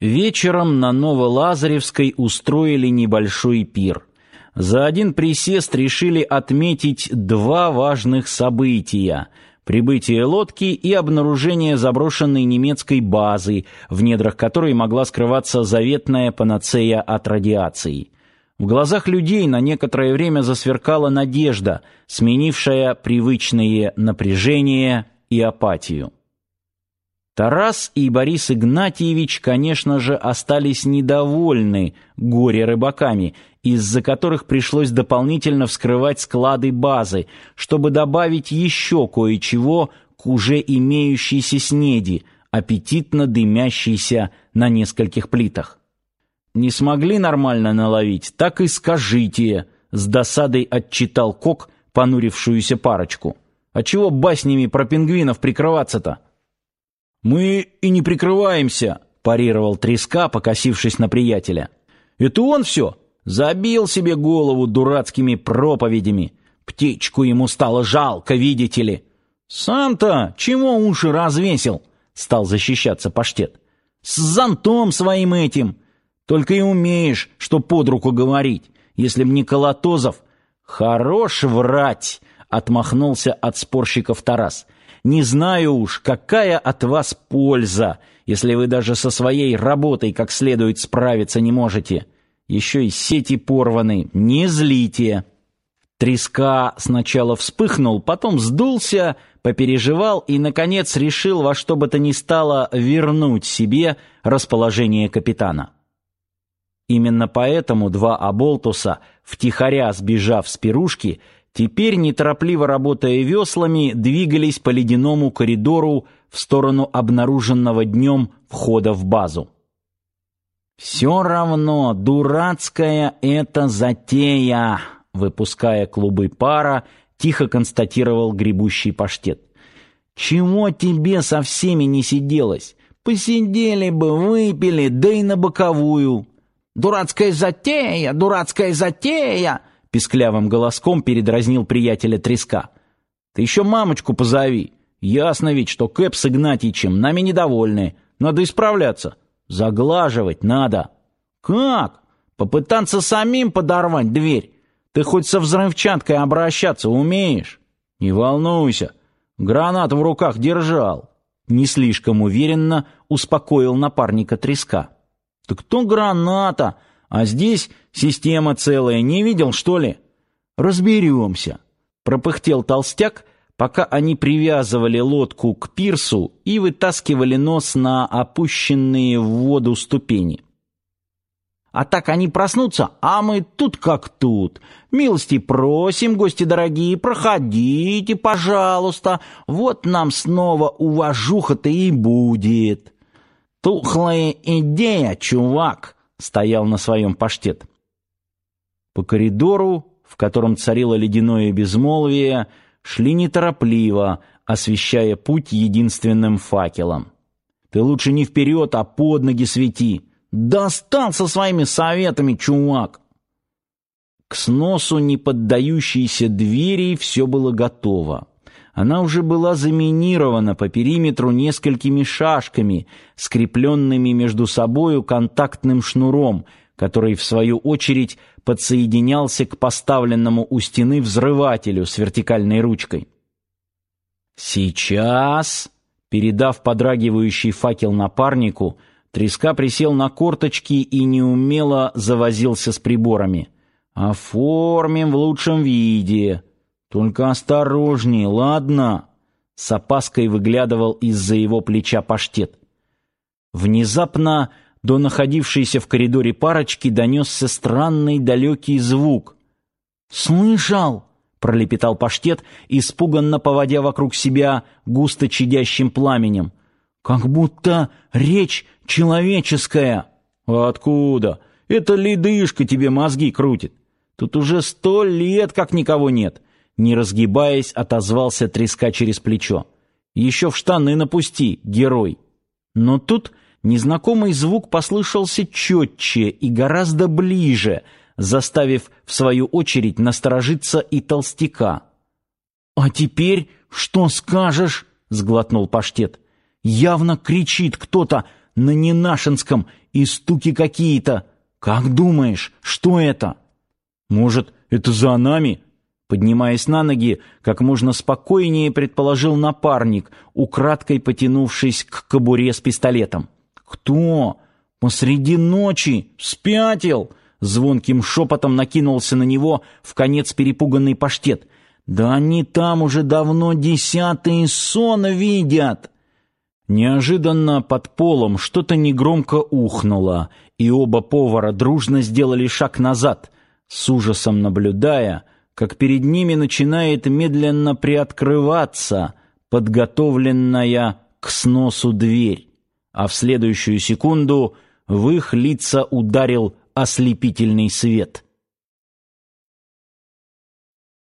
Вечером на Новолазаревской устроили небольшой пир. За один присест решили отметить два важных события: прибытие лодки и обнаружение заброшенной немецкой базы, в недрах которой могла скрываться заветная панацея от радиации. В глазах людей на некоторое время засверкала надежда, сменившая привычное напряжение и апатию. Тарас и Борис Игнатьевич, конечно же, остались недовольны горе-рыбаками, из-за которых пришлось дополнительно вскрывать склады базы, чтобы добавить еще кое-чего к уже имеющейся снеди, аппетитно дымящейся на нескольких плитах. Не смогли нормально наловить, так и скажите, с досадой отчитал Кок понурившуюся парочку. А чего баснями про пингвинов прикрываться-то? Мы и не прикрываемся, парировал Треска, покосившись на приятеля. Это он все забил себе голову дурацкими проповедями. Птичку ему стало жалко, видите ли. Сам-то чего уши развесил? Стал защищаться паштет. С зонтом своим этим. Только и умеешь, что под руку говорить. Если б не Колотозов, хорош врать, отмахнулся от спорщиков Тарас. Не знаю уж, какая от вас польза, если вы даже со своей работой как следует справиться не можете. Еще и сети порваны, не злите. Треска сначала вспыхнул, потом сдулся, попереживал и, наконец, решил во что бы то ни стало вернуть себе расположение капитана. Именно поэтому два оболтуса, втихаря сбежав с пирушки, теперь, неторопливо работая веслами, двигались по ледяному коридору в сторону обнаруженного днем входа в базу. «Все равно дурацкая эта затея!» Выпуская клубы пара, тихо констатировал гребущий паштет. «Чего тебе со всеми не сиделось? Посидели бы, выпили, да и на боковую!» «Дурацкая затея! Дурацкая затея!» Писклявым голоском передразнил приятеля треска. Ты еще мамочку позови. Ясно ведь, что Кэп с Игнатьичем нами недовольны. Надо исправляться. Заглаживать надо. Как? Попытаться самим подорвать дверь? Ты хоть со взрывчаткой обращаться умеешь? Не волнуйся. Гранат в руках держал. Не слишком уверенно успокоил напарника треска. Так кто граната? А здесь система целая, не видел, что ли? Разберемся. Пропыхтел толстяк, пока они привязывали лодку к пирсу и вытаскивали нос на опущенные в воду ступени. А так они проснутся, а мы тут как тут. Милости просим, гости дорогие, проходите, пожалуйста. Вот нам снова уважуха-то и будет. Тухлая идея, чувак стоял на своем паштет. По коридору, в котором царило ледяное безмолвие, шли неторопливо, освещая путь единственным факелом. Ты лучше не вперед, а под ноги свети. Достал со своими советами, чувак. К сносу неподдающейся двери все было готово. Она уже была заминирована по периметру несколькими шашками, скрепленными между собою контактным шнуром, который в свою очередь подсоединялся к поставленному у стены взрывателю с вертикальной ручкой. Сейчас, передав подрагивающий факел напарнику, Треска присел на корточки и неумело завозился с приборами. Оформим в лучшем виде. Только осторожней, ладно? С опаской выглядывал из-за его плеча паштет. Внезапно до находившейся в коридоре парочки донесся странный далекий звук. «Слышал!» — пролепетал паштет, испуганно поводя вокруг себя густо чадящим пламенем. «Как будто речь человеческая!» «Откуда? Это ледышка тебе мозги крутит. Тут уже сто лет как никого нет не разгибаясь, отозвался треска через плечо. Еще в штаны напусти, герой. Но тут незнакомый звук послышался четче и гораздо ближе, заставив в свою очередь насторожиться и толстяка. А теперь что скажешь? сглотнул паштет. Явно кричит кто-то: на ненашинском и стуки какие-то. Как думаешь, что это? Может, это за нами? Поднимаясь на ноги, как можно спокойнее предположил напарник, украдкой потянувшись к кобуре с пистолетом. Кто? Посреди ночи? Спятил? Звонким шепотом накинулся на него в конец перепуганный паштет. Да они там уже давно десятые сон видят. Неожиданно под полом что-то негромко ухнуло, и оба повара дружно сделали шаг назад, с ужасом наблюдая, как перед ними начинает медленно приоткрываться подготовленная к сносу дверь, а в следующую секунду в их лица ударил ослепительный свет.